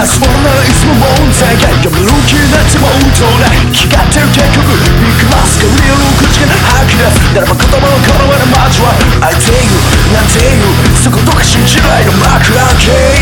遊ぼうならいつも問題が読める気になっても大人気がってる結局ビッグマスクリアル口が吐き出す。ならば言葉のこの上の街は。相手言うなんて言う。そこどか信じないの幕開け。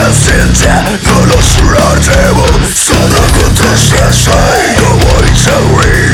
なるキャンセンターのろすられてもそんなことしなさい乾いちゃ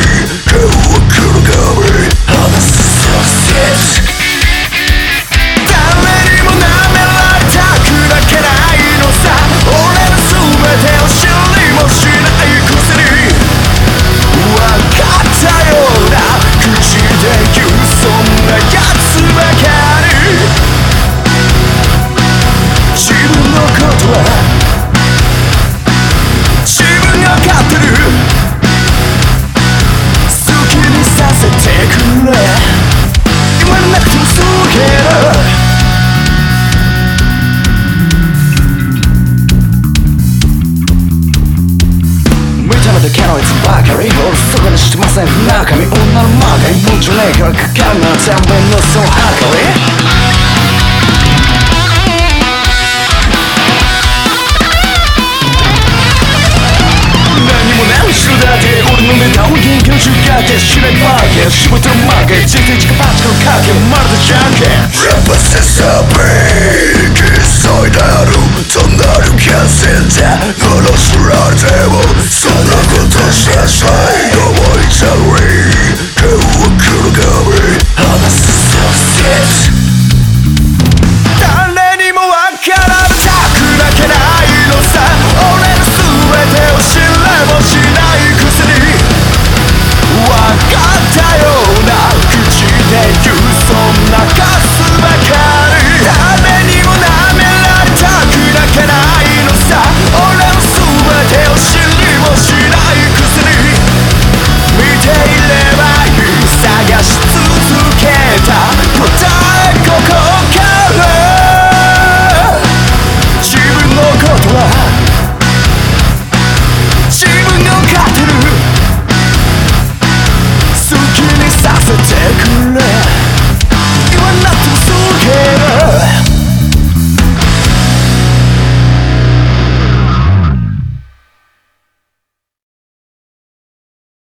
だけのいつばかり俺そこにしてません中身女のマガにもんじゃねえからかかるな全部のそのはかり何もない後ろだって俺のネタを元気を違って知らない負け仕事の負け人生近パチコのかけまるでじゃんけん Represents a big inside